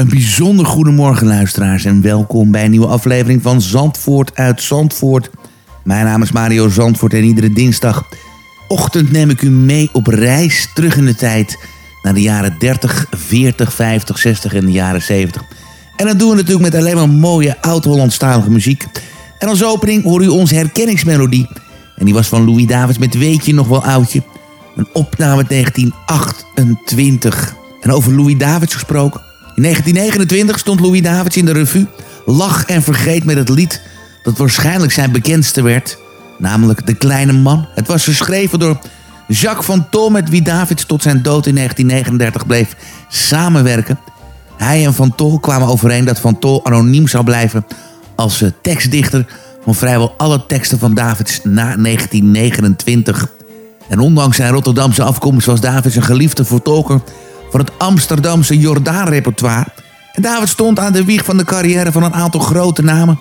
Een bijzonder goedemorgen luisteraars en welkom bij een nieuwe aflevering van Zandvoort uit Zandvoort. Mijn naam is Mario Zandvoort en iedere dinsdagochtend neem ik u mee op reis terug in de tijd naar de jaren 30, 40, 50, 60 en de jaren 70. En dat doen we natuurlijk met alleen maar mooie oud-Hollandstalige muziek. En als opening hoor u onze herkenningsmelodie. En die was van Louis Davids met Weet je nog wel oudje? Een opname 1928. En over Louis Davids gesproken. In 1929 stond Louis Davids in de revue. Lach en vergeet met het lied dat waarschijnlijk zijn bekendste werd. Namelijk De Kleine Man. Het was geschreven door Jacques van Tol met wie Davids tot zijn dood in 1939 bleef samenwerken. Hij en Van Tol kwamen overeen dat Van Tol anoniem zou blijven als tekstdichter van vrijwel alle teksten van Davids na 1929. En ondanks zijn Rotterdamse afkomst was Davids een geliefde vertolker van het Amsterdamse Jordaan-repertoire. En David stond aan de wieg van de carrière van een aantal grote namen...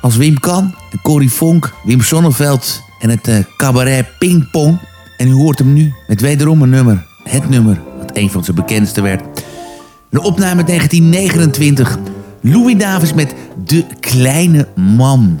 als Wim Kan, Corrie Vonk, Wim Sonneveld en het uh, cabaret Ping Pong. En u hoort hem nu met wederom een nummer. Het nummer dat een van zijn bekendste werd. Een opname 1929. Louis Davis met De Kleine Man.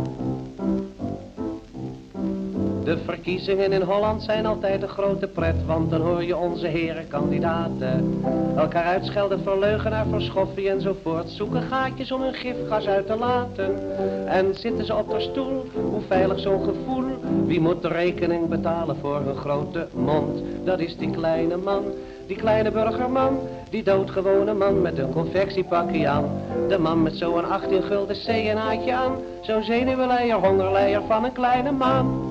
De verkiezingen in Holland zijn altijd een grote pret, want dan hoor je onze heren kandidaten elkaar uitschelden voor leugenaar, voor schoffie enzovoort, zoeken gaatjes om hun gifgas uit te laten. En zitten ze op de stoel, hoe veilig zo'n gevoel, wie moet de rekening betalen voor hun grote mond? Dat is die kleine man, die kleine burgerman, die doodgewone man met een confectiepakje aan. De man met zo'n 18 gulden CNA'tje aan, zo'n zenuwleier, hongerleier van een kleine man.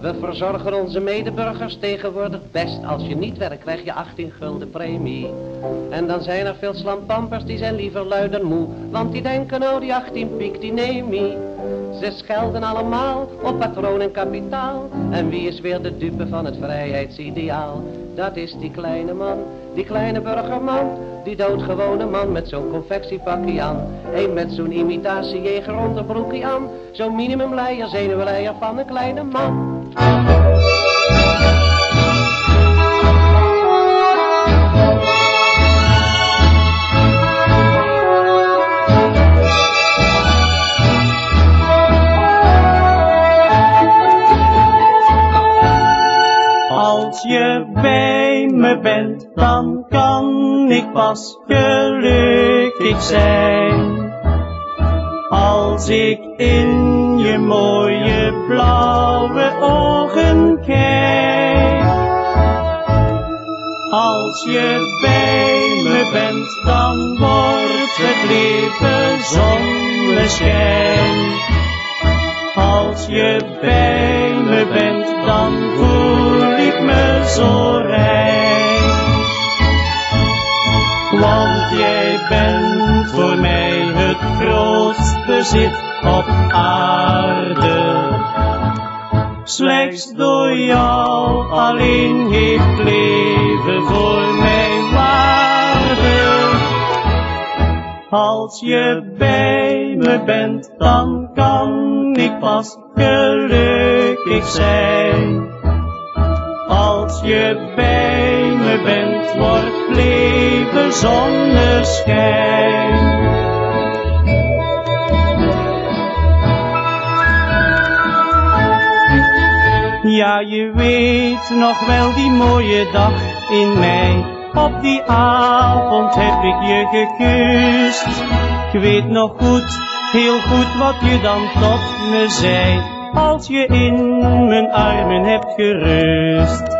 We verzorgen onze medeburgers tegenwoordig best. Als je niet werkt krijg je 18 gulden premie. En dan zijn er veel slampampers die zijn liever luid moe. Want die denken nou die 18 piek die neem ik. Ze schelden allemaal op patroon en kapitaal. En wie is weer de dupe van het vrijheidsideaal? Dat is die kleine man, die kleine burgerman. Die doodgewone man met zo'n confectiepakje aan. Een met zo'n imitatiejeger onderbroekje aan. Zo'n minimumleier, zenuwleier van een kleine man. Als je bij me bent, dan kan ik pas gelukkig zijn. Als ik in je mooie blauwe ogen kijk. Als je bij me bent, dan wordt het leven zonneschijn. Als je bij me bent, dan voel ik me zo rein. Want jij bent voor mij het grootste bezit op aarde. Slechts door jou alleen heeft leven voor mij waarde. Als je bij me bent, dan kan ik pas gelukkig zijn. Als je bij me bent, wordt leven zonneschijn. Ja, je weet nog wel die mooie dag in mei. Op die avond heb ik je gekust. Ik weet nog goed, heel goed wat je dan tot me zei. Als je in mijn armen hebt gerust.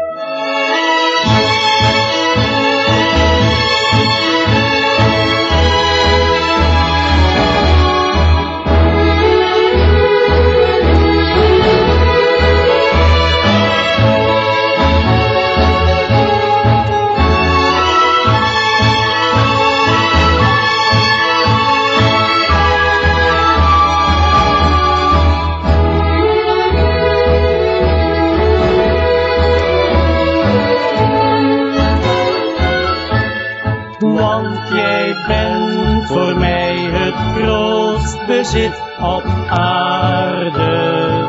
Bezit op aarde.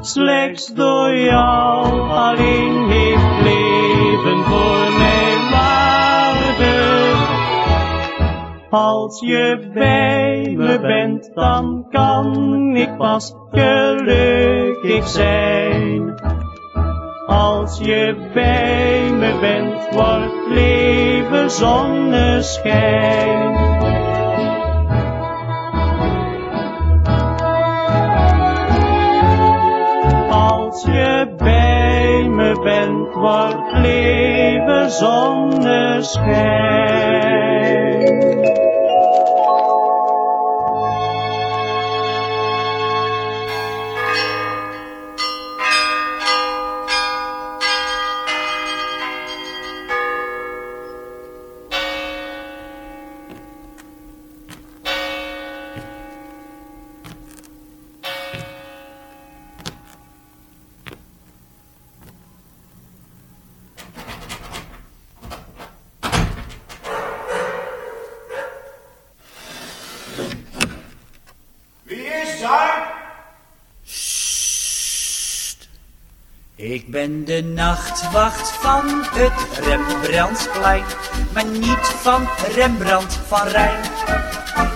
Slechts door jou alleen heeft leven voor mij waarde. Als je bij me bent, dan kan ik pas gelukkig zijn. Als je bij me bent, wordt leven zonneschijn. Als je bij me bent, wordt leven zonneschijn. Ik ben de nachtwacht van het Rembrandtsplein, maar niet van Rembrandt van Rijn.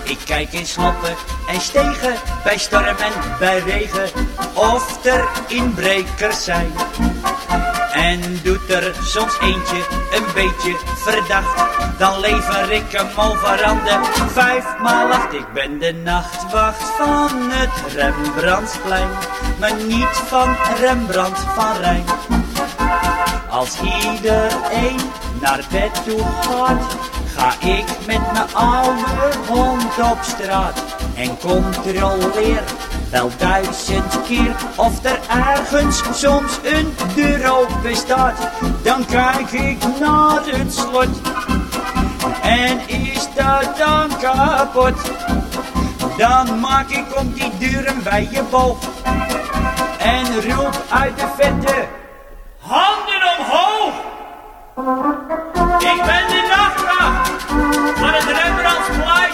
Ik kijk in sloppen en stegen, bij storm en bij regen, of er inbrekers zijn. En doet er soms eentje een beetje verdacht, dan lever ik hem over aan de vijf maal acht. Ik ben de nachtwacht van het Rembrandtsplein, maar niet van Rembrandt van Rijn. Als iedereen naar bed toe gaat, ga ik met mijn oude hond op straat en controleer wel duizend keer of er ergens soms een deur open staat. Dan kijk ik naar het slot en is dat dan kapot? Dan maak ik om die deuren bij je boog en roep uit de vette handen omhoog. Ik ben de nachtwacht van het Rembrandtsplein.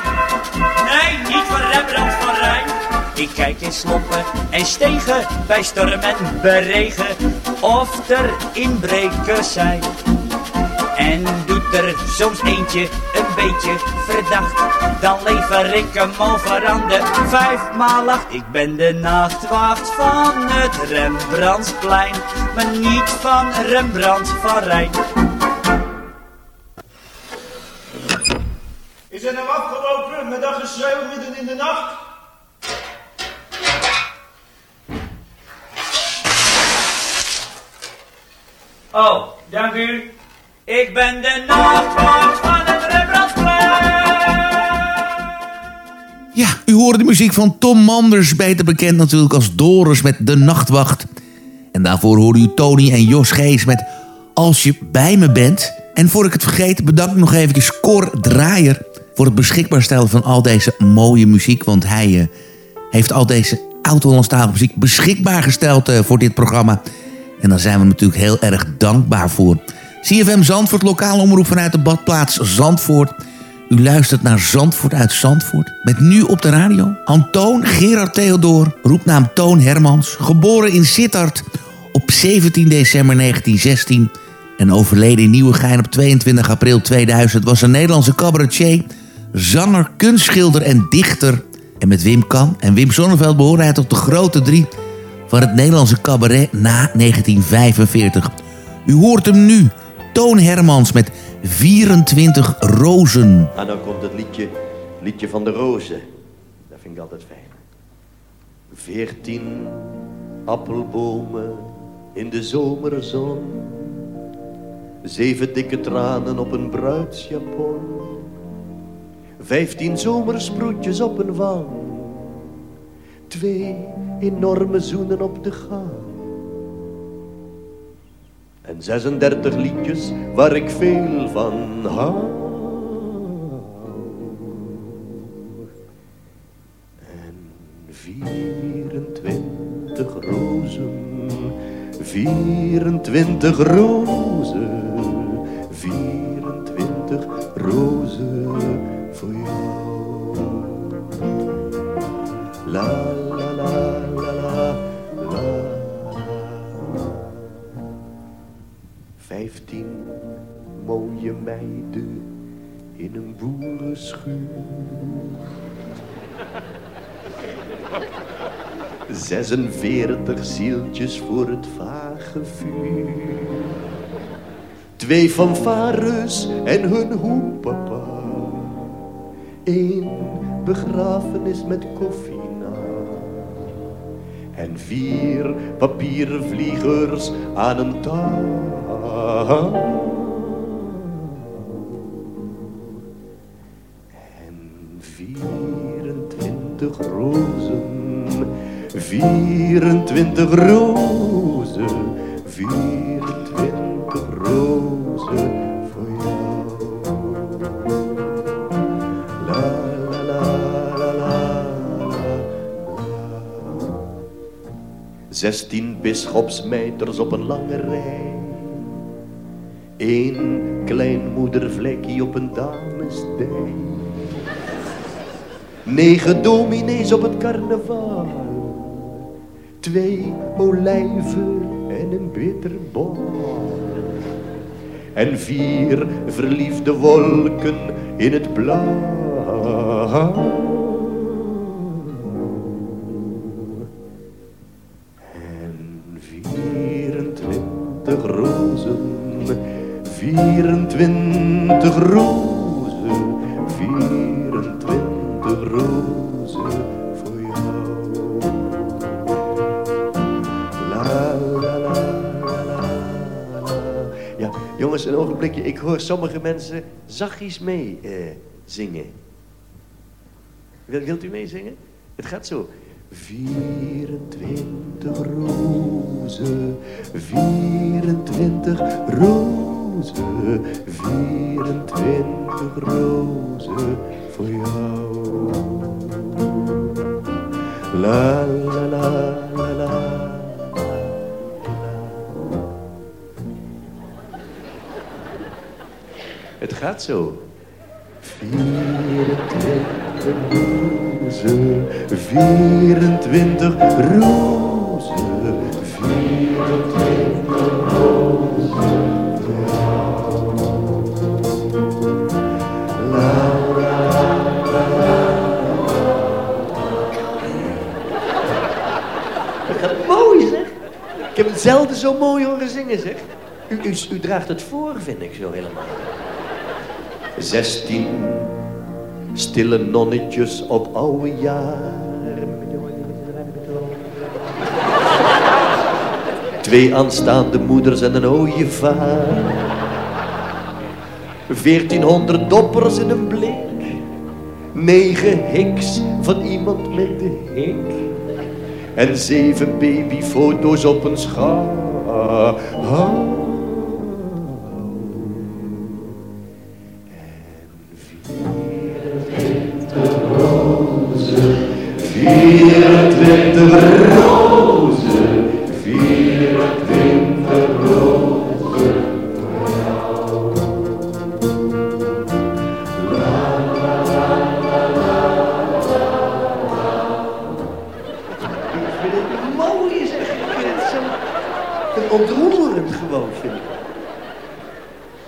Nee, niet van Rembrandt van Rijn. Ik kijk in sloppen en stegen bij storm en bij regen of er inbrekers zijn. En doet er soms eentje een beetje verdacht, dan lever ik hem over aan de vijf maal acht. Ik ben de nachtwacht van het Rembrandtsplein, maar niet van Rembrandt van Rijn. Is er nou afgelopen met dat geschreeuw midden in de nacht? Oh, dank u. Ik ben de nachtwacht van het Rembrandtsplein. Ja, u hoorde de muziek van Tom Manders, beter bekend natuurlijk als Doris met De Nachtwacht. En daarvoor hoorde u Tony en Jos Gees met Als je bij me bent. En voor ik het vergeet, bedank ik nog even Cor Draaier... voor het beschikbaar stellen van al deze mooie muziek. Want hij eh, heeft al deze oud-Hollandstalige muziek beschikbaar gesteld eh, voor dit programma. En daar zijn we natuurlijk heel erg dankbaar voor. CFM Zandvoort, lokaal omroep vanuit de badplaats Zandvoort... U luistert naar Zandvoort uit Zandvoort. Met nu op de radio Antoon Gerard Theodor, roepnaam Toon Hermans. Geboren in Sittard op 17 december 1916. En overleden in Nieuwegein op 22 april 2000. Was een Nederlandse cabaretier, zanger, kunstschilder en dichter. En met Wim Kan en Wim Sonneveld behoorde hij tot de grote drie... van het Nederlandse cabaret na 1945. U hoort hem nu, Toon Hermans met 24 rozen. En dan komt het liedje, liedje van de rozen. Dat vind ik altijd fijn. Veertien appelbomen in de zomerzon. Zeven dikke tranen op een bruidsjapon. Vijftien zomersproetjes op een wang. Twee enorme zoenen op de gang. En 36 liedjes waar ik veel van hou. En 24 rozen, 24 rozen, 24 rozen voor jou. La Vijftien mooie meiden in een boerenschuur. 46 zieltjes voor het vage vuur. Twee fanfares en hun hoepapa. Eén begrafenis met koffie na. En vier papieren vliegers aan een touw. En 24 rozen 24 rozen, 24 rozen voor jou. La la la la la la. Zestien bisschopsmeiters op een lange rij. Eén klein moedervlekje op een damesdij. Negen dominees op het carnaval. Twee olijven en een bitterbal. En vier verliefde wolken in het blauw. En 24 rozen, 24 rozen, 24 rozen voor jou. La la la la la. Ja, jongens, een ogenblikje. Ik hoor sommige mensen zachtjes mee eh, zingen. Wil, wilt u meezingen? Het gaat zo. 24 rozen, 24 rozen, 24 rozen voor jou. La la la la la. Het gaat zo. 24 rozen, 24 rozen, het zelden zo mooi horen zingen, zeg. U, u, u draagt het voor, vind ik zo helemaal. Zestien stille nonnetjes op oude jaren. Twee aanstaande moeders en een ooievaar. Veertienhonderd doppers in een blik. Negen hiks van iemand met de hik. En zeven babyfoto's op een schaar.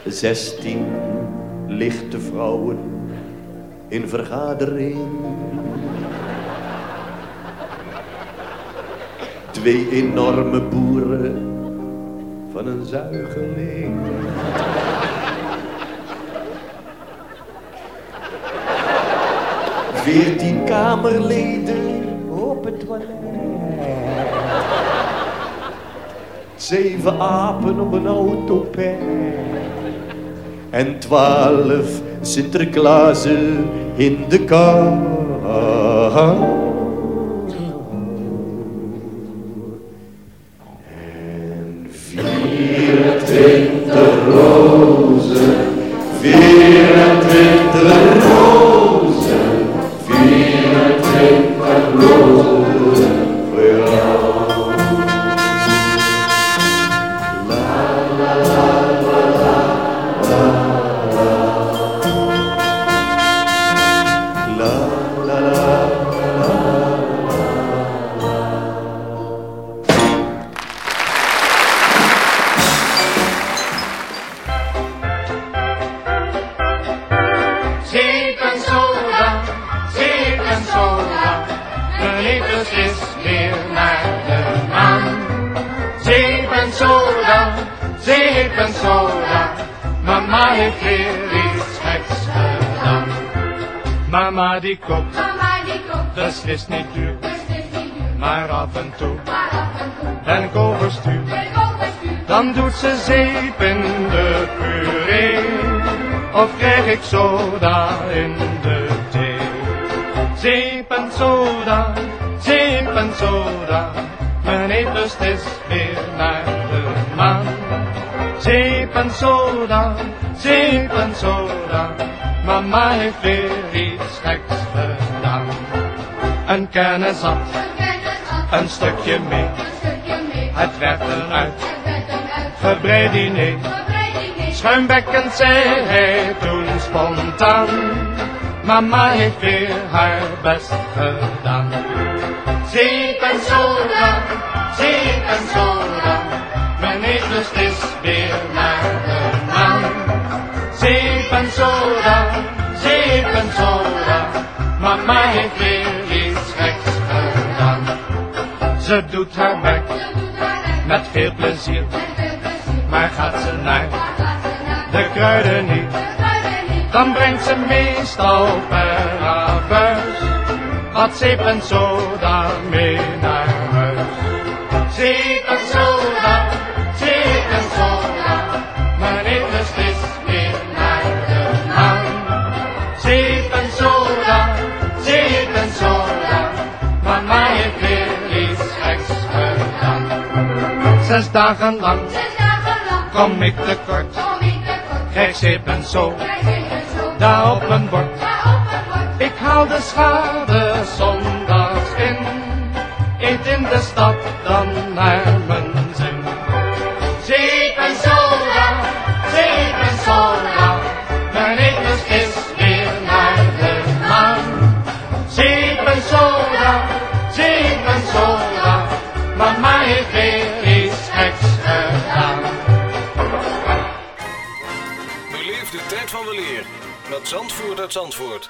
Zestien lichte vrouwen in vergadering. Twee enorme boeren van een zuigeling. Veertien kamerleden op het toilet. Zeven apen op een autopet. En twaalf Sinterklaasen in de kar. Is weer naar de maan. Zeep en soda, zeep en soda, mama heeft weer iets geks gedaan. Een kennis had, Een stukje mee, het werd eruit, gebreid diner. Schuimbekkend zei hij toen spontaan, mama heeft weer haar best gedaan. Zeep en soda, zeep en soda, mijn eetlust is weer naar de maan. Zeep en soda, zeep en soda, mama heeft weer iets geks gedaan. Ze doet haar werk met veel plezier, maar gaat ze naar de kruiden niet, dan brengt ze meestal per abuis wat zeep en soda mee naar Zes dagen lang zes dagen lang. kom ik tekort, Kom ik tekort, krijg zeep en zo, daar op een bord. Daar op het bord, Ik haal de schade in de stad dan naar mijn zin. Zeep en soda, zeep en soda, mijn eetlust is weer naar de maan. Zeep en soda, zeep en soda, mama heeft weer iets geks gedaan. Beleef de tijd van weleer met Zandvoort uit Zandvoort.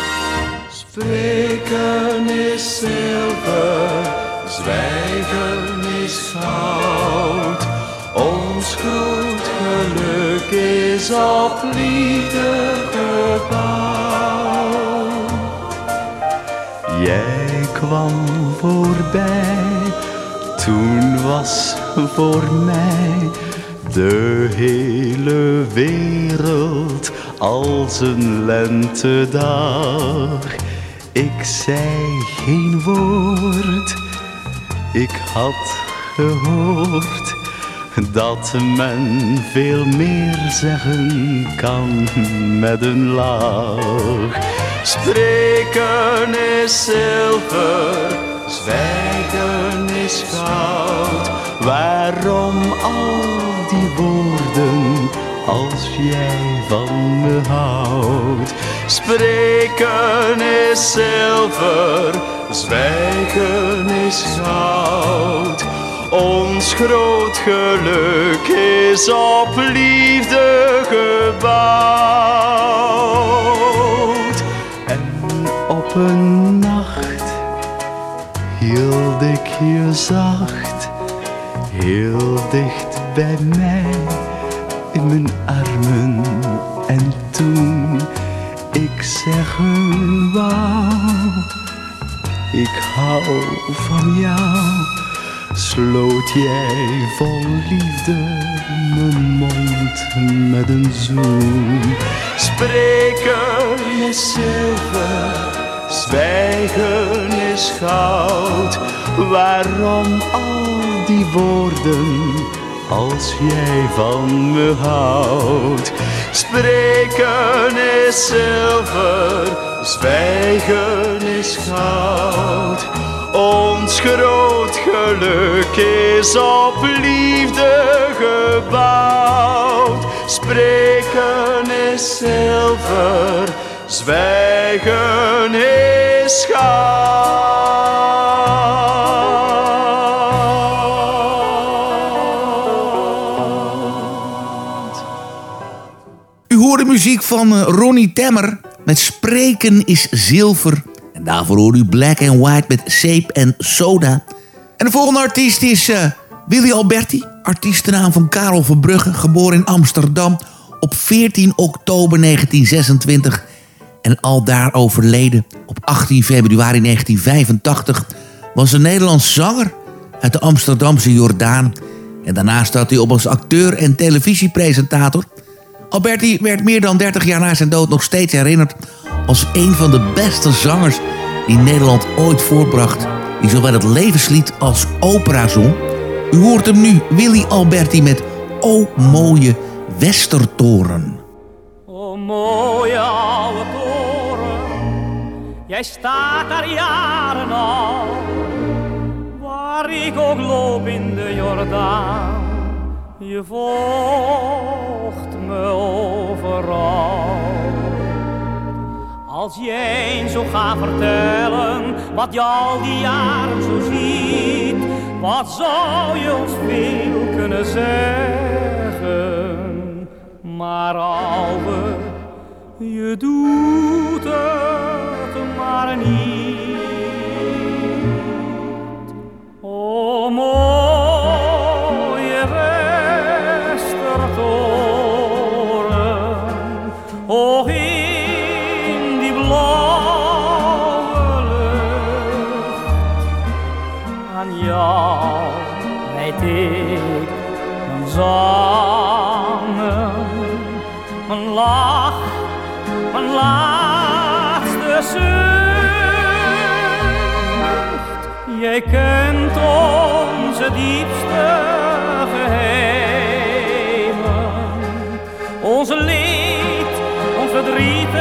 Spreken is zilver, zwijgen is goud. Ons groot geluk is op liefde gebouwd. Jij kwam voorbij, toen was voor mij de hele wereld als een lentedag. Ik zei geen woord, ik had gehoord dat men veel meer zeggen kan met een lach. Spreken is zilver, zwijgen is goud. Waarom al die woorden als jij van me houdt? Spreken is zilver, zwijgen is goud. Ons groot geluk is op liefde gebouwd. En op een nacht hield ik je zacht, heel dicht bij mij in mijn armen. En toen ik zeggen wou, ik hou van jou sloot jij vol liefde mijn mond met een zoen. Spreken is zilver, Zwijgen is goud. Waarom al die woorden als jij van me houdt? Spreken is zilver, zwijgen is goud. Ons groot geluk is op liefde gebouwd. Spreken is zilver, zwijgen is goud. Muziek van eh, Ronnie Temmer met Spreken is zilver. En daarvoor hoorde u Black and White met Zeep en Soda. En de volgende artiest is eh, Willy Alberti. Artiestennaam van Karel Verbrugge, geboren in Amsterdam op 14 oktober 1926. En al daar overleden op 18 februari 1985 was een Nederlands zanger uit de Amsterdamse Jordaan. En daarnaast staat hij op als acteur en televisiepresentator. Alberti werd meer dan 30 jaar na zijn dood nog steeds herinnerd als een van de beste zangers die Nederland ooit voortbracht. Die zowel het levenslied als opera zong. U hoort hem nu, Willy Alberti met O mooie Westertoren. O mooie oude toren, jij staat daar jaren al. Waar ik ook loop in de Jordaan, je me overal. Als jij eens zo gaat vertellen wat je al die jaren zo ziet, wat zou je ons veel kunnen zeggen? Maar ouwe, je doet het maar niet. O mooie Westertoren, jou wijd ik mijn zangen, mijn lach, mijn laatste zucht. Jij kent onze diepste geheimen, onze leed, ons verdriet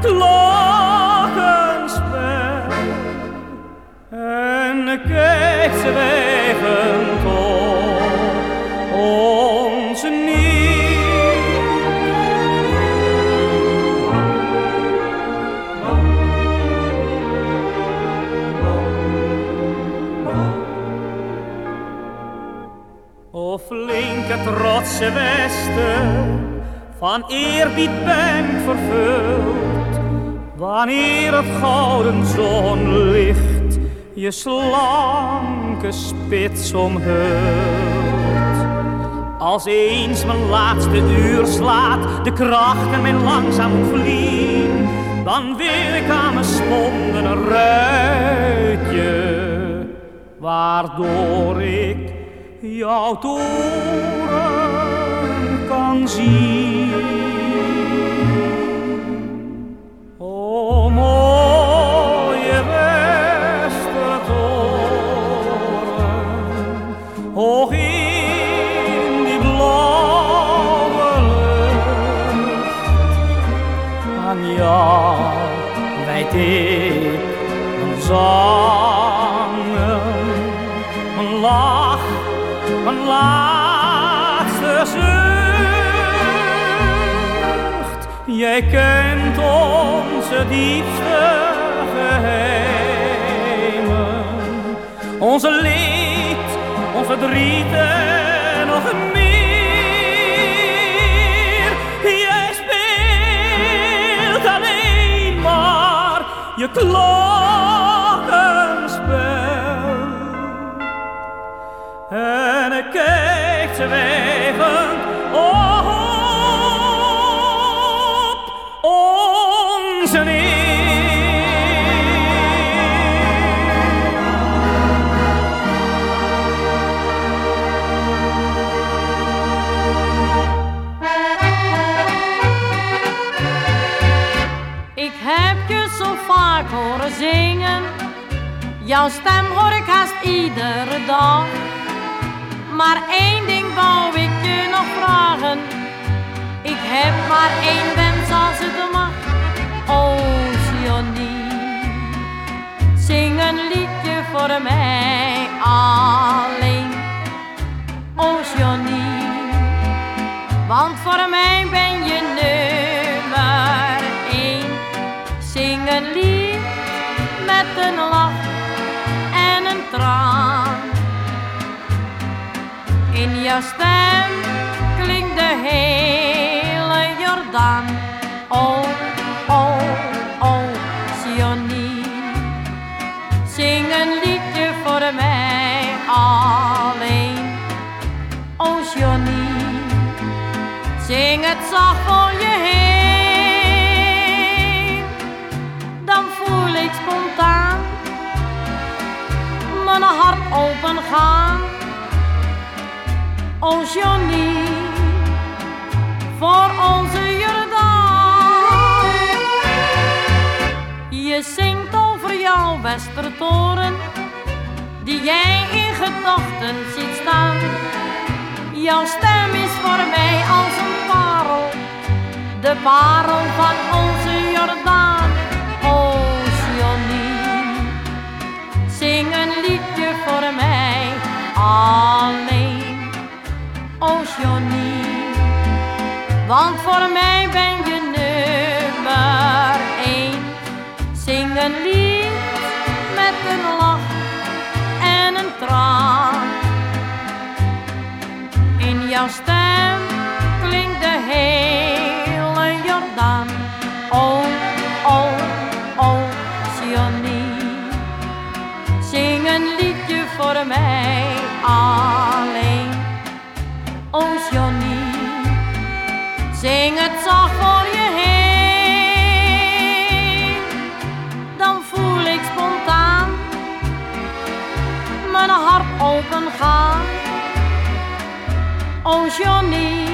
klokkenspel en kijkt zwijgend flinke Westen, van eerbied ben vervuld, wanneer het gouden zonlicht je slanke spits omhult. Als eens mijn laatste uur slaat, de krachten mijn langzaam vliegen, dan wil ik aan mijn sponden een ruitje, waardoor ik jouw toren kan zien. Jou wijd ik mijn zangen, mijn lach, mijn laatste zucht. Jij kent onze diepste geheimen, onze leed, ons verdriet en nog meer. Je klokkenspel. En ik kijkt zwijgend zingen. Jouw stem hoor ik haast iedere dag. Maar één ding wou ik je nog vragen. Ik heb maar één wens als het mag. Johnny, zing een liedje voor mij alleen. Oh, want voor mij ben je nummer één. Zing een lied met een lach en een traan. In jouw stem klinkt de hele Jordaan. Oh, oh, oh, Sionie. Zing een liedje voor mij alleen. Oh, Johnny, zing het zacht voor je heen. Open gaan. Johnny, voor onze Jordaan. Je zingt over jouw Westertoren, die jij in gedachten ziet staan. Jouw stem is voor mij als een parel, de parel van onze Jordaan. Zing een liedje voor mij alleen. Oh, Johnny, want voor mij ben je nummer één. Zing een lied met een lach en een traan. In jouw stem klinkt de hele Jordaan. Oh, oh, mij alleen. Oh, Johnny, zing het zacht voor je heen. Dan voel ik spontaan mijn hart open gaan. Oh, Johnny,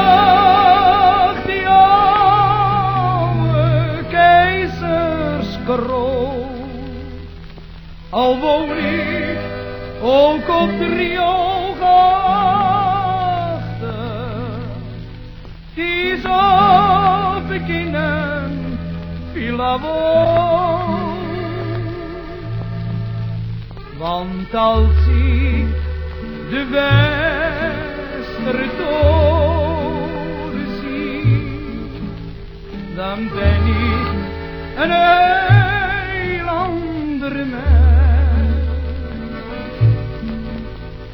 draagt die oude keizerskroon. Al woon ik ook op de rioolgrachten, die zo beginnen villa woont. Want als ik de Westertoren dan ben ik een heel ander.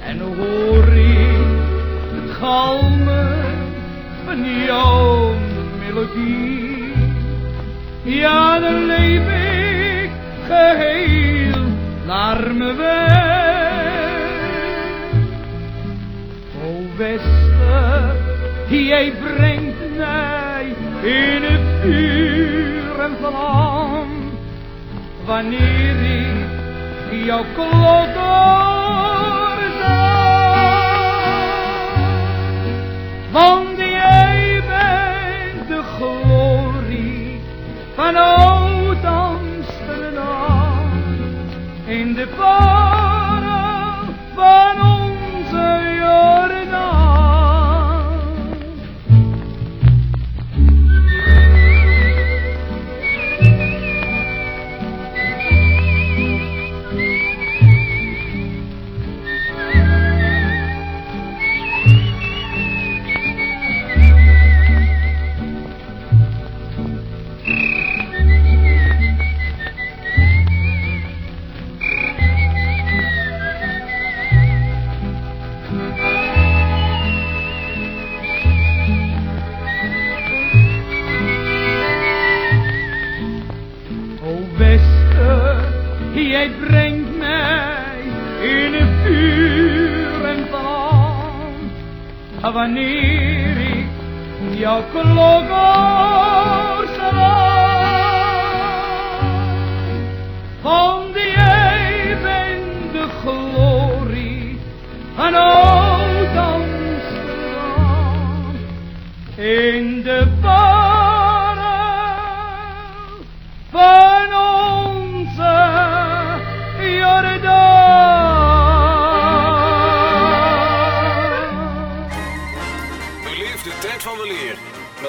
En hoor ik het galmen van jouw melodie, ja dan leef ik geheel naar mijn weg. O Wester, jij brengt mij in het vuur en vlam. Wanneer ik jouw klok Want jij bent de glorie van oud Amsterdam. In de parel Ah, Wanneer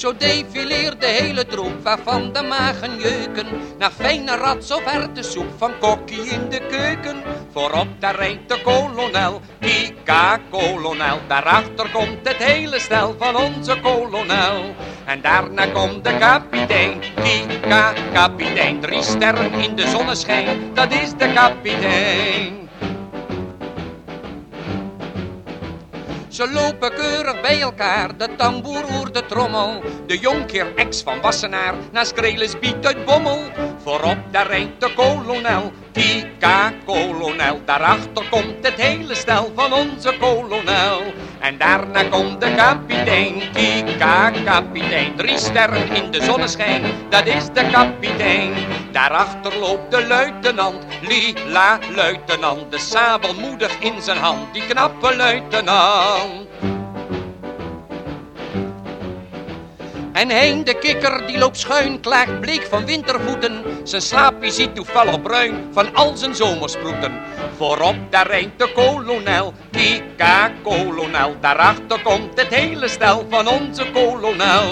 Zo defileert de hele troep waarvan de magen jeuken. Naar fijne rats of erwtensoep van kokkie in de keuken. Voorop daar rijdt de kolonel, kika kolonel Daarachter komt het hele stel van onze kolonel. En daarna komt de kapitein, kika kapitein Drie sterren in de zonneschijn, dat is de kapitein Ze lopen keurig bij elkaar, de tamboer oer de trommel. De jonkheer ex van Wassenaar, naast Krelis biedt uit Bommel. Voorop daar rijdt de kolonel, kika kolonel. Daarachter komt het hele stel van onze kolonel. En daarna komt de kapitein, kika kapitein. Drie sterren in de zonneschijn, dat is de kapitein. Daarachter loopt de luitenant, lila luitenant. De sabel moedig in zijn hand, die knappe luitenant. En Hein de kikker die loopt schuin, klaagt bleek van wintervoeten. Zijn slaapje ziet toevallig bruin van al zijn zomersproeten. Voorop daar rijdt de kolonel, kika kolonel. Daarachter komt het hele stel van onze kolonel.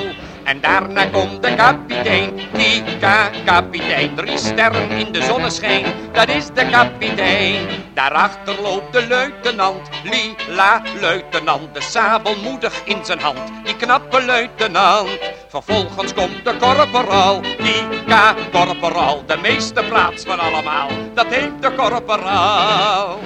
En daarna komt de kapitein, kika kapitein. Drie sterren in de zonneschijn, dat is de kapitein. Daarachter loopt de luitenant, lila luitenant. De sabel moedig in zijn hand, die knappe luitenant. Vervolgens komt de korporaal, kika korporaal. De meeste plaats van allemaal, dat heeft de korporaal.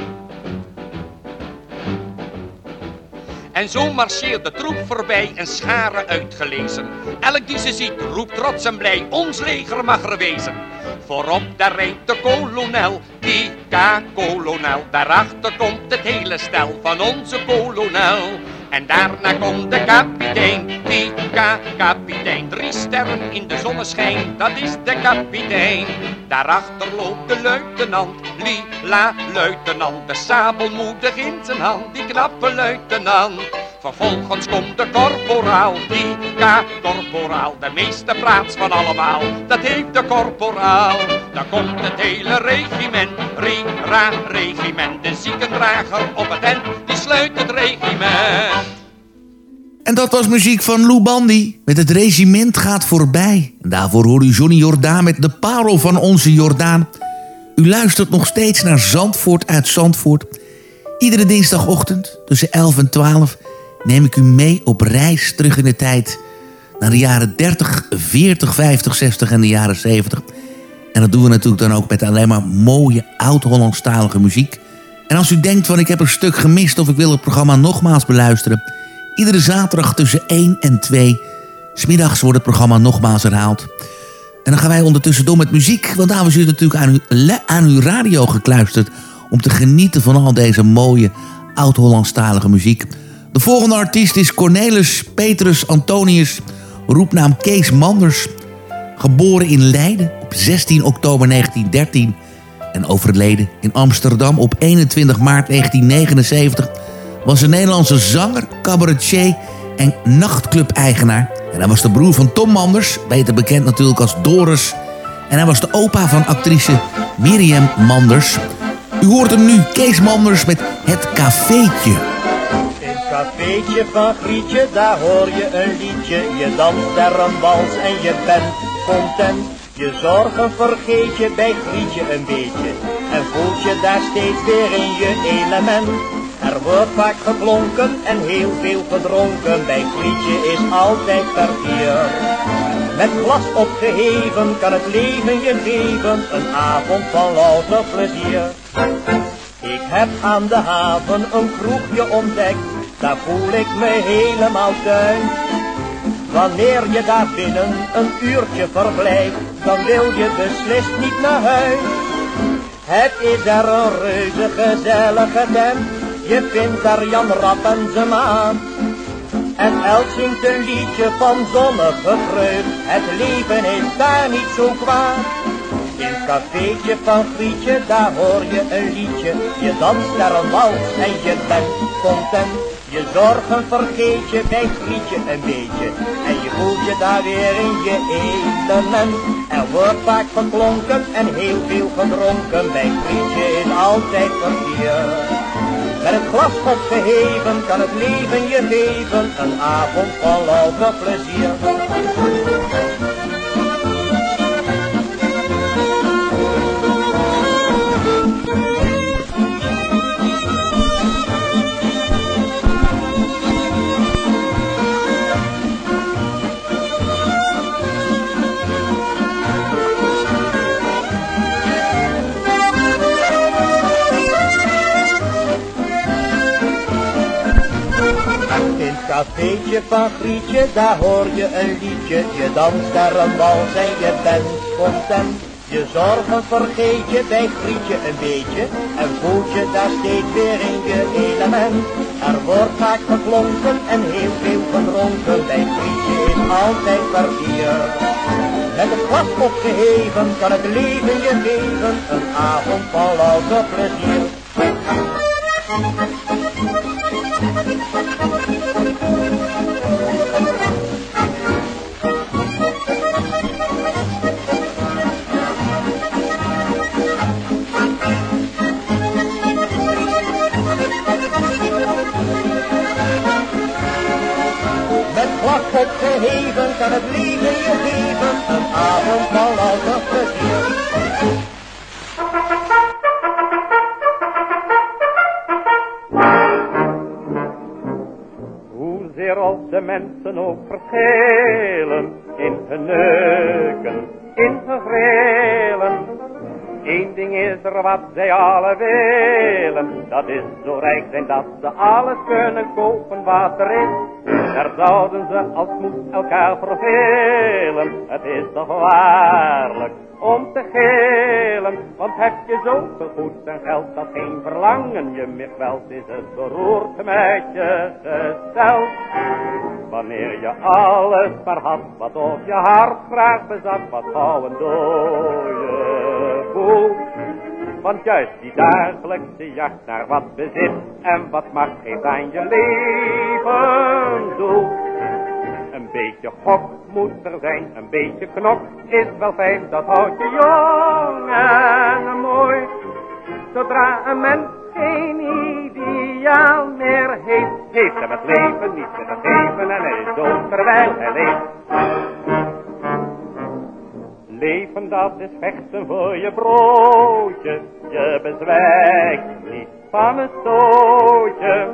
En zo marcheert de troep voorbij en scharen uitgelezen. Elk die ze ziet roept trots en blij, ons leger mag er wezen. Voorop daar rijdt de kolonel, die K-kolonel. Daarachter komt het hele stel van onze kolonel. En daarna komt de kapitein, die K-kapitein. Drie sterren in de zonneschijn, dat is de kapitein. Daarachter loopt de luitenant, lila luitenant. De sabel moedig in zijn hand, die knappe luitenant. Vervolgens komt de korporaal, die K-korporaal. De meeste praats van allemaal, dat heeft de korporaal. Dan komt het hele regiment, ri-ra-regiment. De ziekendrager op het end, die sluit het regiment. En dat was muziek van Lou Bandy met het regiment gaat voorbij. Daarvoor hoorde u Johnny Jordaan met de parel van onze Jordaan. U luistert nog steeds naar Zandvoort uit Zandvoort. Iedere dinsdagochtend tussen 11 en 12 neem ik u mee op reis terug in de tijd... naar de jaren 30, 40, 50, 60 en de jaren 70. En dat doen we natuurlijk dan ook met alleen maar mooie oud-Hollandstalige muziek. En als u denkt van ik heb een stuk gemist of ik wil het programma nogmaals beluisteren... iedere zaterdag tussen 1 en 2... smiddags wordt het programma nogmaals herhaald... En dan gaan wij ondertussen door met muziek. Want dames, u natuurlijk aan uw, aan uw radio gekluisterd... om te genieten van al deze mooie oud-Hollandstalige muziek. De volgende artiest is Cornelis Petrus Antonius, roepnaam Kees Manders. Geboren in Leiden op 16 oktober 1913 en overleden in Amsterdam op 21 maart 1979... was een Nederlandse zanger, cabaretier en nachtclub-eigenaar. En hij was de broer van Tom Manders, beter bekend natuurlijk als Doris. En hij was de opa van actrice Miriam Manders. U hoort hem nu, Kees Manders met Het Cafeetje cafeetje van Grietje, daar hoor je een liedje. Je danst er een wals en je bent content. Je zorgen vergeet je bij Grietje een beetje. En voelt je daar steeds weer in je element. Er wordt vaak geklonken en heel veel gedronken. Bij Grietje is altijd verkeer. Met glas opgeheven kan het leven je geven. Een avond van louter plezier. Ik heb aan de haven een kroegje ontdekt daar voel ik me helemaal thuis. Wanneer je daar binnen een uurtje verblijft, dan wil je beslist niet naar huis. Het is er een reuze gezellige tent, je vindt daar Jan Rap en zijn maat. En elk zingt een liedje van zonnige vreugd, het leven is daar niet zo kwaad. In het cafeetje van Grietje, daar hoor je een liedje, je danst daar een wals en je bent content. Je zorgen vergeet je bij Grietje een beetje. En je voelt je daar weer in je element. Er wordt vaak geklonken en heel veel gedronken. Bij Grietje is altijd verkeer. Met het glas opgeheven kan het leven je geven. Een avond vol louter plezier. Cafeetje van Grietje, daar hoor je een liedje. Je danst daar een wals en je bent content. Je zorgen vergeet je bij Grietje een beetje. En voelt je daar steeds weer in je element. Er wordt vaak geklonken en heel veel gedronken. Bij Grietje is altijd verkeer. Met het glas opgeheven kan het leven je geven. Een avond van louter plezier. Opgeheven kan het leven je geven, een avond van louter plezier. Hoezeer als de mensen ook verschillen, in hun neuken, in hun grillen, Is er wat zij alle willen, dat is zo rijk zijn dat ze alles kunnen kopen wat er is. Daar zouden ze als moed elkaar vervelen. het is toch waarlijk om te gelen. Want heb je zoveel goed en geld dat geen verlangen je meer kwelt, is het beroerd met je gesteld. Wanneer je alles maar had, wat op je hart graag bezat, wat gauw een dooie boel. Want juist die dagelijkse jacht naar wat bezit en wat macht geeft aan je leven doel. Een beetje gok moet er zijn, een beetje knok is wel fijn, dat houdt je jong en mooi. Zodra een mens geen ideaal meer heeft, heeft hem het leven niet te geven en hij is dood terwijl hij leeft. Leven dat is vechten voor je broodje, je bezwijkt niet van een stootje.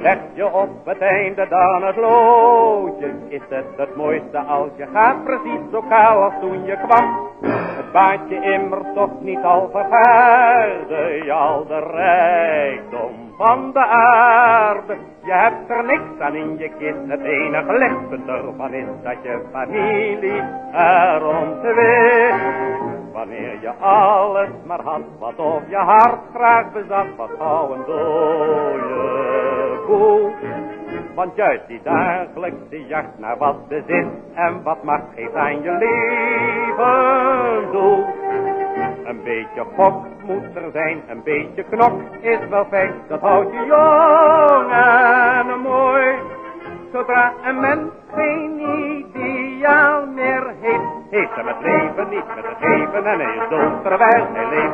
Leg je op het einde dan het loodje, is het het mooiste als je gaat precies zo kaal als toen je kwam. Baat je immers toch niet al vergaarde, je al de rijkdom van de aarde. Je hebt er niks aan in je kist, het enige lichtpunt ervan is dat je familie erom wist. Wanneer je alles maar had, wat op je hart graag bezat, wat gauw een dooie boel. Want juist die dagelijkse jacht naar wat bezit en wat macht geeft aan je leven doel. Een beetje gok moet er zijn, een beetje knok is wel fijn, dat houdt je jong en mooi. Zodra een mens geen ideaal meer heeft, heeft hem het leven niet met het geven en hij is dood terwijl hij.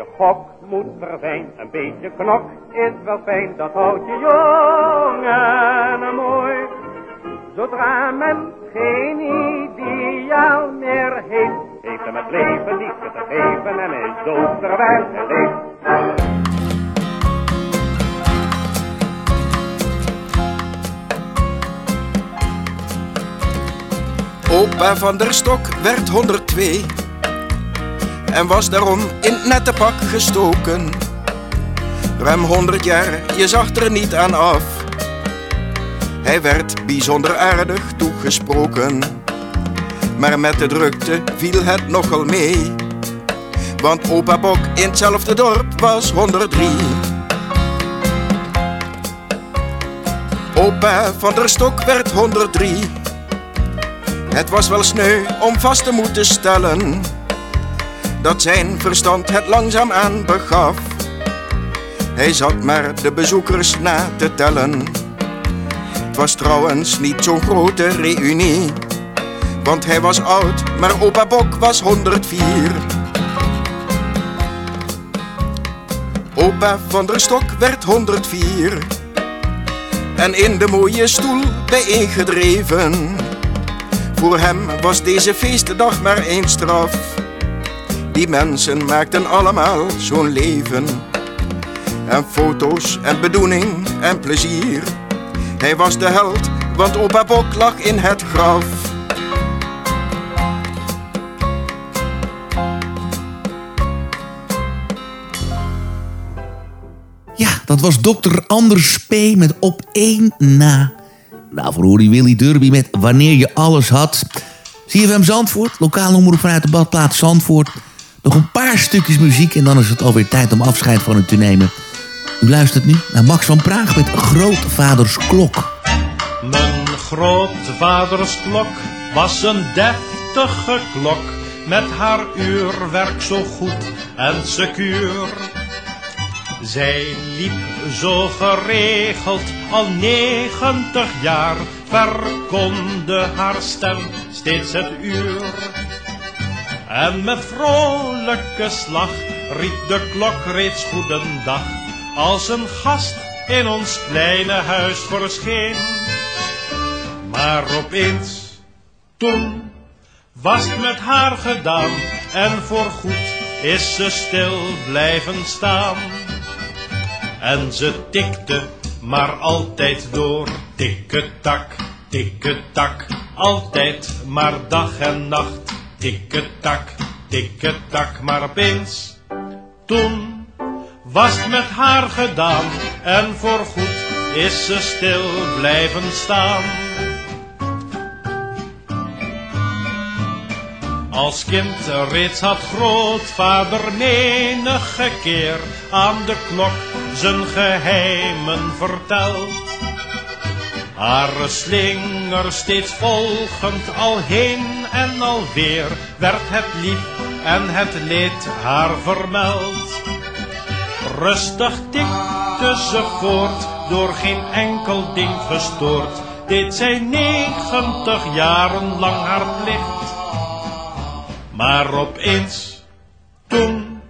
Beetje gok moet er zijn, een beetje knok is wel fijn, dat houdt je jong en mooi. Zodra men geen ideaal meer heeft, heeft hem het leven niet te geven en is dood terwijl. Opa van der Stok werd 102 en was daarom in het nette pak gestoken. Ruim 100 jaar, je zag er niet aan af. Hij werd bijzonder aardig toegesproken, maar met de drukte viel het nogal mee. Want opa Bok in hetzelfde dorp was 103. Opa van der Stok werd 103. Het was wel sneu om vast te moeten stellen dat zijn verstand het langzaam aan begaf. Hij zat maar de bezoekers na te tellen. Het was trouwens niet zo'n grote reunie, want hij was oud, maar opa Bok was 104. Opa van der Stok werd 104 en in de mooie stoel bijeengedreven. Voor hem was deze feestdag maar één straf. Die mensen maakten allemaal zo'n leven. En foto's en bedoeling en plezier. Hij was de held, want opa Bok lag in het graf. Ja, dat was dokter Anders P. met Op één na. Daarvoor hoorde je Willy Derby met Wanneer je alles had. CFM Zandvoort, lokale omroep vanuit de badplaats Zandvoort. Nog een paar stukjes muziek en dan is het alweer tijd om afscheid van u te nemen. U luistert nu naar Max van Praag met Grootvaders Klok. Mijn grootvaders klok was een deftige klok. Met haar uurwerk zo goed en secuur. Zij liep zo geregeld al negentig jaar. Verkonde haar stem steeds het uur. En met vrolijke slag riep de klok reeds goedendag. Als een gast in ons kleine huis verscheen. Maar opeens, toen, was het met haar gedaan. En voorgoed is ze stil blijven staan. En ze tikte maar altijd door, tikketak, tikketak, altijd maar dag en nacht. Tikketak, tikketak, maar opeens, toen was het met haar gedaan en voorgoed is ze stil blijven staan. Als kind reeds had grootvader menige keer aan de klok zijn geheimen verteld. Haar slinger steeds volgend al heen en alweer werd het lief en het leed haar vermeld. Rustig tikte ze voort, door geen enkel ding gestoord, deed zij negentig jaren lang haar plicht. Maar opeens, toen,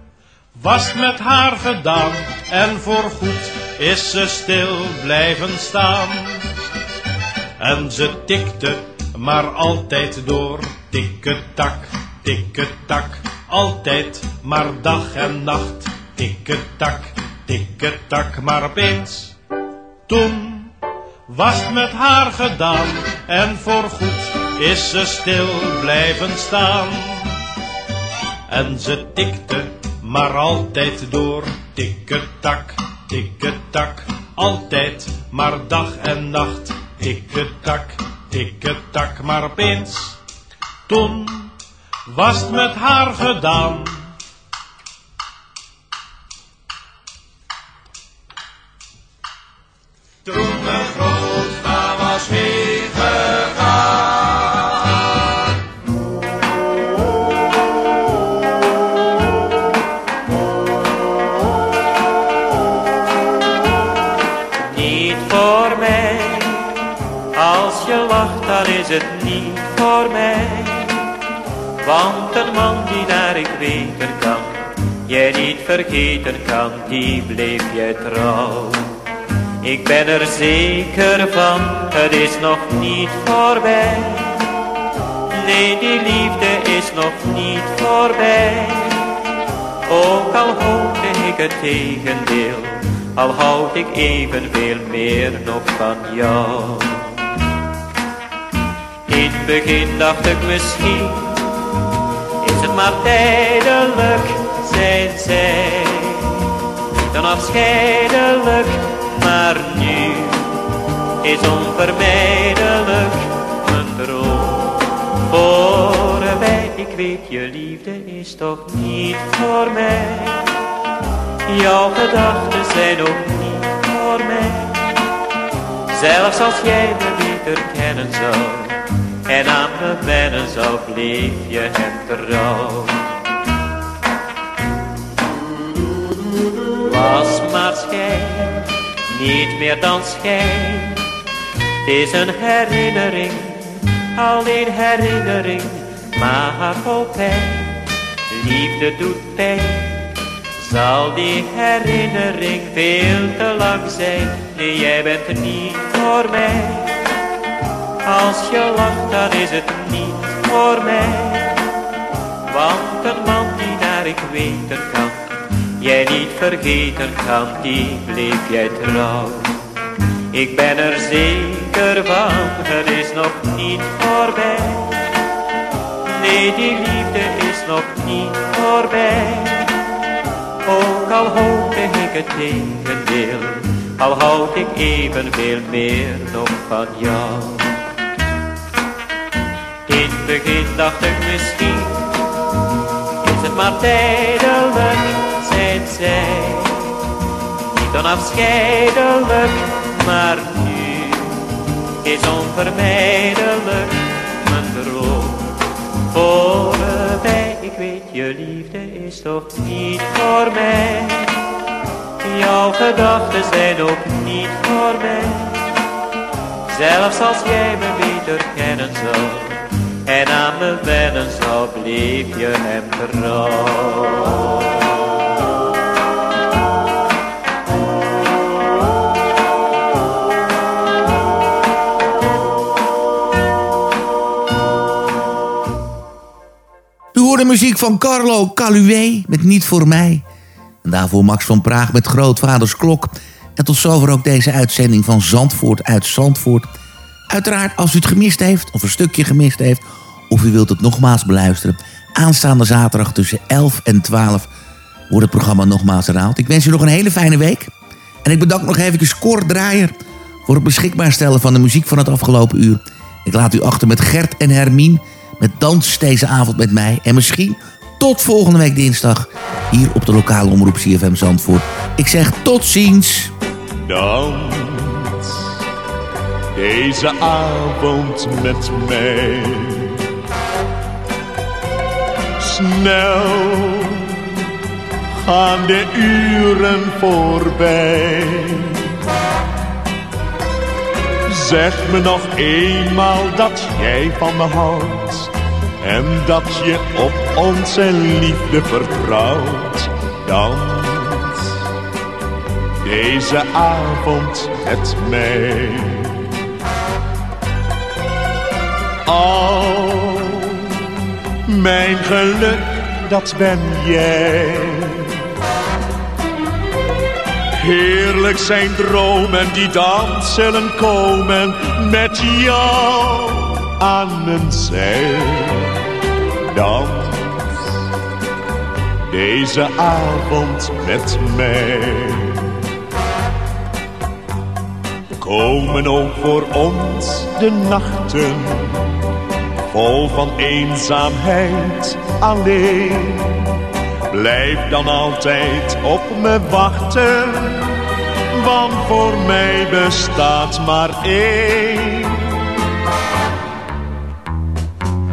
was met haar gedaan en voorgoed is ze stil blijven staan. En ze tikte maar altijd door, tikketak, tikketak, altijd maar dag en nacht, tikketak, tikketak, maar opeens, toen was het met haar gedaan. En voorgoed is ze stil blijven staan. En ze tikte maar altijd door, tikketak, tikketak, altijd maar dag en nacht, tikketak, tikketak, maar opeens, toen was het met haar gedaan. Want een man die naar ik weten kan, je niet vergeten kan, die bleef je trouw. Ik ben er zeker van, het is nog niet voorbij. Nee, die liefde is nog niet voorbij. Ook al hoopte ik het tegendeel, al houd ik evenveel meer nog van jou. In het begin dacht ik misschien, maar tijdelijk, zijn zij. Dan afscheidelijk, maar nu is onvermijdelijk mijn droom voorbij. Ik weet, je liefde is toch niet voor mij. Jouw gedachten zijn ook niet voor mij. Zelfs als jij me beter kennen zou en aan me wennen zou, bleef je hem trouw. Was maar schijn, niet meer dan schijn. Het is een herinnering, alleen herinnering, maar vol pijn. Liefde doet pijn, zal die herinnering veel te lang zijn. Nee, jij bent niet voor mij. Als je lacht, dan is het niet voor mij. Want een man die naar ik weten kan, jij niet vergeten kan, die bleef jij trouw. Ik ben er zeker van, het is nog niet voorbij. Nee, die liefde is nog niet voorbij. Ook al hoopte ik het tegendeel, al houd ik evenveel meer nog van jou. In begin dacht ik misschien, is het maar tijdelijk, zijn zij. Niet dan afscheidelijk, maar nu is onvermijdelijk mijn droom voorbij. Ik weet, je liefde is toch niet voor mij. Jouw gedachten zijn ook niet voor mij. Zelfs als jij me beter kennen zou en aan me wennen zou, je hem trouw. Hoorde muziek van Carlo Caluwe met Niet Voor Mij. En daarvoor Max van Praag met Grootvaders Klok. En tot zover ook deze uitzending van Zandvoort uit Zandvoort. Uiteraard, als u het gemist heeft, of een stukje gemist heeft... of u wilt het nogmaals beluisteren... aanstaande zaterdag tussen 11 en 12 wordt het programma nogmaals herhaald. Ik wens u nog een hele fijne week. En ik bedank nog even Cor Draaier... voor het beschikbaar stellen van de muziek van het afgelopen uur. Ik laat u achter met Gert en Hermien... met Dans deze avond met mij. En misschien tot volgende week dinsdag... hier op de lokale omroep CFM Zandvoort. Ik zeg tot ziens. Dans deze avond met mij. Snel gaan de uren voorbij. Zeg me nog eenmaal dat jij van me houdt en dat je op onze liefde vertrouwt. Dans deze avond met mij. Mijn geluk, dat ben jij. Heerlijk zijn dromen die dan zullen komen met jou aan mijn zij. Dans deze avond met mij. Komen ook voor ons de nachten vol van eenzaamheid alleen. Blijf dan altijd op me wachten, want voor mij bestaat maar één.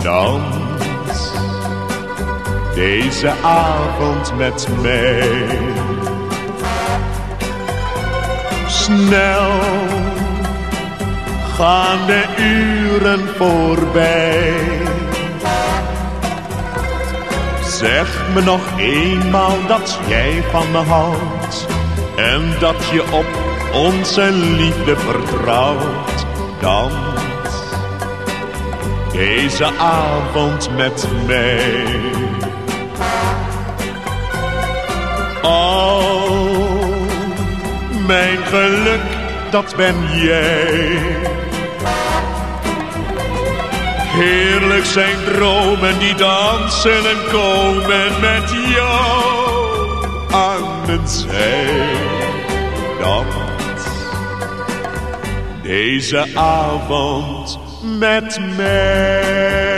Dans deze avond met mij. Snel gaan de uren voorbij. Zeg me nog eenmaal dat jij van me houdt en dat je op onze liefde vertrouwt. Dans deze avond met mij. Oh, mijn geluk, dat ben jij. Heerlijk zijn dromen die dansen en komen met jou aan mijn zij. Deze avond met mij.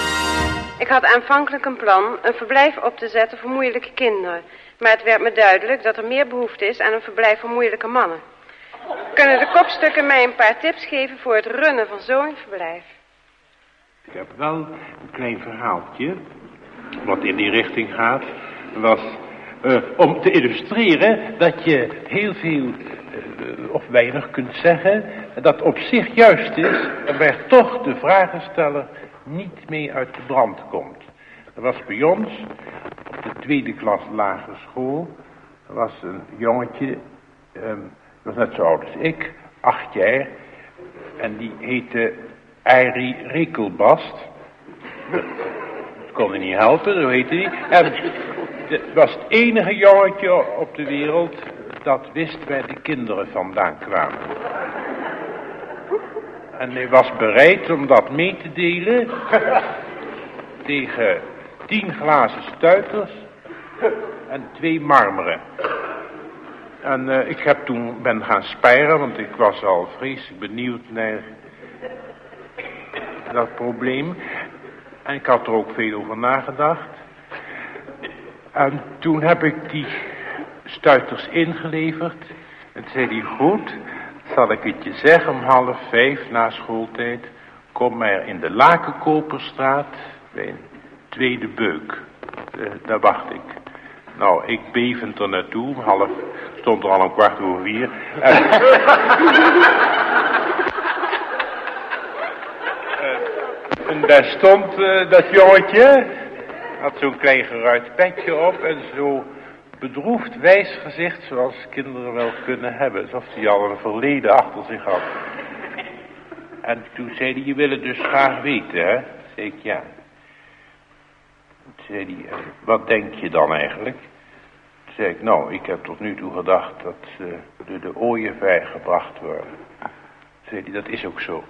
Ik had aanvankelijk een plan een verblijf op te zetten voor moeilijke kinderen. Maar het werd me duidelijk dat er meer behoefte is aan een verblijf voor moeilijke mannen. Kunnen de kopstukken mij een paar tips geven voor het runnen van zo'n verblijf? Ik heb wel een klein verhaaltje, wat in die richting gaat, was eh, om te illustreren dat je heel veel eh, of weinig kunt zeggen, dat op zich juist is, maar toch de vragensteller niet mee uit de brand komt. Er was bij ons, op de tweede klas lagere school, was een jongetje, ehm, was net zo oud als ik, acht jaar, en die heette Arie Rekelbast. Dat kon hij niet helpen, zo heette hij. En het was het enige jongetje op de wereld dat wist waar de kinderen vandaan kwamen. En hij was bereid om dat mee te delen tegen tien glazen stuiters en twee marmeren. En eh, ik heb toen ben gaan spijren, want ik was al vreselijk benieuwd naar dat probleem. En ik had er ook veel over nagedacht. En toen heb ik die stuiters ingeleverd. En toen zei hij, goed, zal ik het je zeggen om half vijf na schooltijd. Kom maar in de Lakenkoperstraat bij een tweede beuk. Eh, daar wacht ik. Nou, ik bevend er naartoe, half, stond er al een kwart over vier. En, Eh, en daar stond eh, dat jongetje, had zo'n klein geruit petje op en zo bedroefd wijs gezicht zoals kinderen wel kunnen hebben. Alsof hij al een verleden achter zich had. En toen zei hij, je wil het dus graag weten, hè? Zei ik, ja. Toen zei hij, "En wat denk je dan eigenlijk? Toen zei ik, nou, ik heb tot nu toe gedacht dat ze door de ooievaar gebracht worden. Toen zei hij, dat is ook zo.